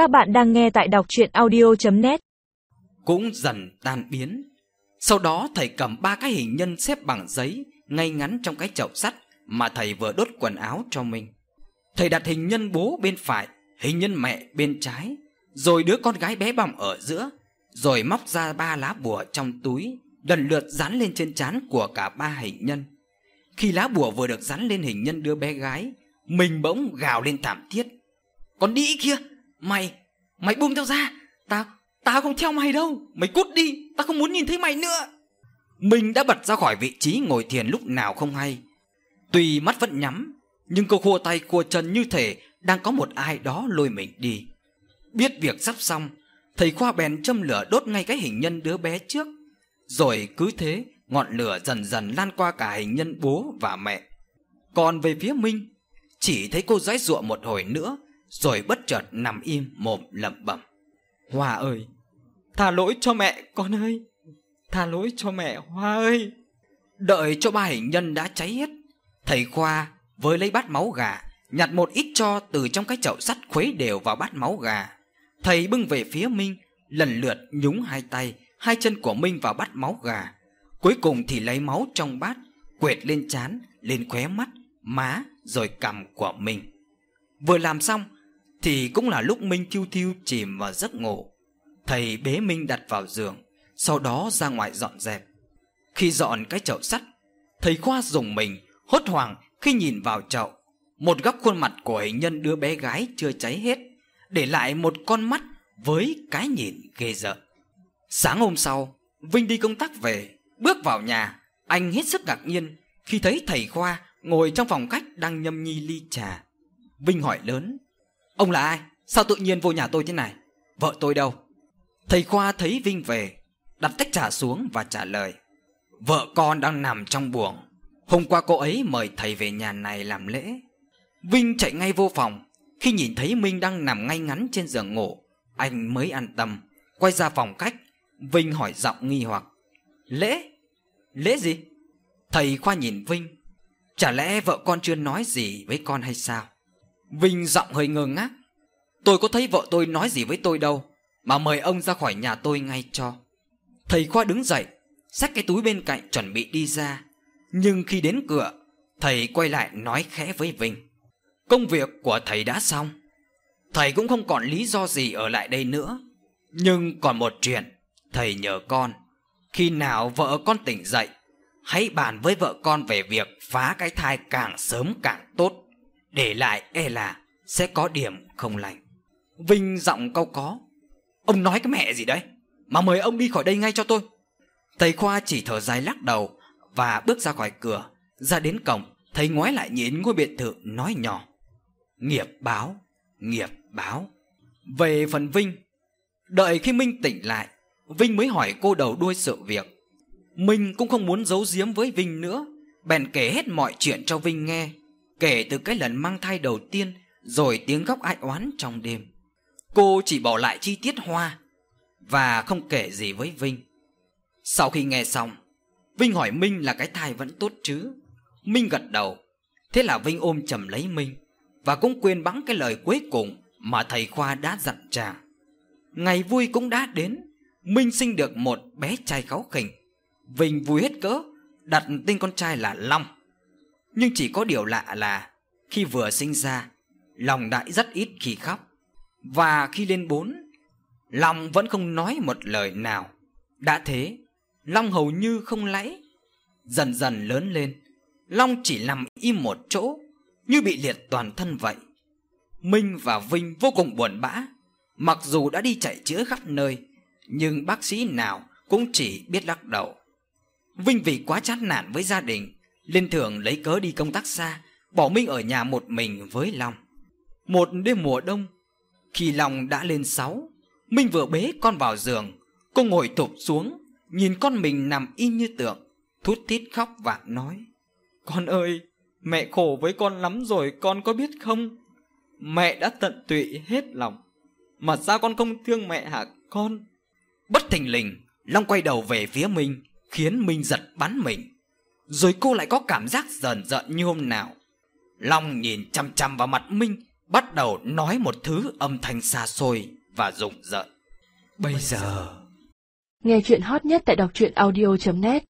Các bạn đang nghe tại đọc chuyện audio.net Cũng dần tan biến. Sau đó thầy cầm ba cái hình nhân xếp bằng giấy ngay ngắn trong cái chậu sắt mà thầy vừa đốt quần áo cho mình. Thầy đặt hình nhân bố bên phải, hình nhân mẹ bên trái, rồi đứa con gái bé bỏng ở giữa, rồi móc ra ba lá bùa trong túi, lần lượt dán lên trên trán của cả ba hình nhân. Khi lá bùa vừa được dán lên hình nhân đứa bé gái, mình bỗng gào lên thảm thiết. Con đĩ kia, mày, mày buông tao ra, tao, tao không theo mày đâu, mày cút đi, tao không muốn nhìn thấy mày nữa. Mình đã bật ra khỏi vị trí ngồi thiền lúc nào không hay. Tuy mắt vẫn nhắm, nhưng cô khua tay khua chân như thể đang có một ai đó lôi mình đi. Biết việc sắp xong, thầy Khoa bèn châm lửa đốt ngay cái hình nhân đứa bé trước. Rồi cứ thế, ngọn lửa dần dần lan qua cả hình nhân bố và mẹ. Còn về phía Minh, chỉ thấy cô giãy giụa một hồi nữa, rồi bất chợt nằm im mồm lẩm bẩm. Hoa ơi, tha lỗi cho mẹ con ơi, tha lỗi cho mẹ Hoa ơi. Đợi cho ba hình nhân đã cháy hết, thầy Khoa với lấy bát máu gà, nhặt một ít cho từ trong cái chậu sắt khuấy đều vào bát máu gà. Thầy bưng về phía Minh, lần lượt nhúng hai tay, hai chân của Minh vào bát máu gà. Cuối cùng thì lấy máu trong bát, quệt lên trán, lên khóe mắt, má, rồi cằm của mình. Vừa làm xong, thì cũng là lúc Minh thiêu thiêu chìm vào giấc ngủ. Thầy bế Minh đặt vào giường, sau đó ra ngoài dọn dẹp. Khi dọn cái chậu sắt, thầy Khoa dùng mình, hốt hoảng khi nhìn vào chậu. Một góc khuôn mặt của hình nhân đứa bé gái chưa cháy hết, để lại một con mắt với cái nhìn ghê rợn. Sáng hôm sau, Vinh đi công tác về, bước vào nhà, anh hết sức ngạc nhiên khi thấy thầy Khoa ngồi trong phòng khách đang nhâm nhi ly trà. Vinh hỏi lớn, ông là ai? Sao tự nhiên vô nhà tôi thế này? Vợ tôi đâu? Thầy Khoa thấy Vinh về, đặt tách trà xuống và trả lời, vợ con đang nằm trong buồng. Hôm qua cô ấy mời thầy về nhà này làm lễ. Vinh chạy ngay vô phòng, khi nhìn thấy Minh đang nằm ngay ngắn trên giường ngủ, anh mới an tâm, quay ra phòng khách. Vinh hỏi giọng nghi hoặc, lễ? Lễ gì? Thầy Khoa nhìn Vinh, chả lẽ vợ con chưa nói gì với con hay sao? Vinh giọng hơi ngơ ngác, tôi có thấy vợ tôi nói gì với tôi đâu, mà mời ông ra khỏi nhà tôi ngay cho. Thầy Khoa đứng dậy, xách cái túi bên cạnh chuẩn bị đi ra. Nhưng khi đến cửa, thầy quay lại nói khẽ với Vinh. Công việc của thầy đã xong. Thầy cũng không còn lý do gì ở lại đây nữa. Nhưng còn một chuyện, thầy nhờ con. Khi nào vợ con tỉnh dậy, hãy bàn với vợ con về việc phá cái thai càng sớm càng tốt. Để lại e là sẽ có điểm không lành. Vinh giọng câu có. Ông nói cái mẹ gì đấy? Mà mời ông đi khỏi đây ngay cho tôi. Thầy Khoa chỉ thở dài lắc đầu và bước ra khỏi cửa. Ra đến cổng, thầy ngoái lại nhìn ngôi biệt thự nói nhỏ. Nghiệp báo, nghiệp báo. Về phần Vinh, đợi khi Minh tỉnh lại, Vinh mới hỏi cô đầu đuôi sự việc. Minh cũng không muốn giấu giếm với Vinh nữa, bèn kể hết mọi chuyện cho Vinh nghe, kể từ cái lần mang thai đầu tiên rồi tiếng khóc ai oán trong đêm. Cô chỉ bỏ lại chi tiết hoa và không kể gì với Vinh. Sau khi nghe xong, Vinh hỏi Minh là cái thai vẫn tốt chứ. Minh gật đầu, thế là Vinh ôm chầm lấy Minh và cũng quên bẵng cái lời cuối cùng mà thầy Khoa đã dặn chàng. Ngày vui cũng đã đến, Minh sinh được một bé trai kháu khỉnh. Vinh vui hết cỡ, đặt tên con trai là Long. Nhưng chỉ có điều lạ là khi vừa sinh ra, lòng đại rất ít khi khóc. Và khi lên bốn, lòng vẫn không nói một lời nào. Đã thế, Long hầu như không lẫy. Dần dần lớn lên, Long chỉ nằm im một chỗ, như bị liệt toàn thân vậy. Minh và Vinh vô cùng buồn bã, mặc dù đã đi chạy chữa khắp nơi, nhưng bác sĩ nào cũng chỉ biết lắc đầu. Vinh vì quá chán nản với gia đình, linh thường lấy cớ đi công tác xa, bỏ Minh ở nhà một mình với Long. Một đêm mùa đông, khi Long đã lên sáu, Minh vừa bế con vào giường, cô ngồi thụp xuống, nhìn con mình nằm y như tượng, thút thít khóc và nói: "Con ơi, mẹ khổ với con lắm rồi, con có biết không? Mẹ đã tận tụy hết lòng, mà sao con không thương mẹ hả con?" Bất thình lình, Long quay đầu về phía Minh, khiến Minh giật bắn mình. Rồi cô lại có cảm giác dần dợn như hôm nào. Long nhìn chăm chăm vào mặt Minh bắt đầu nói một thứ âm thanh xa xôi và rùng rợn. Bây giờ Nghe chuyện hot nhất tại đọc truyện audio.net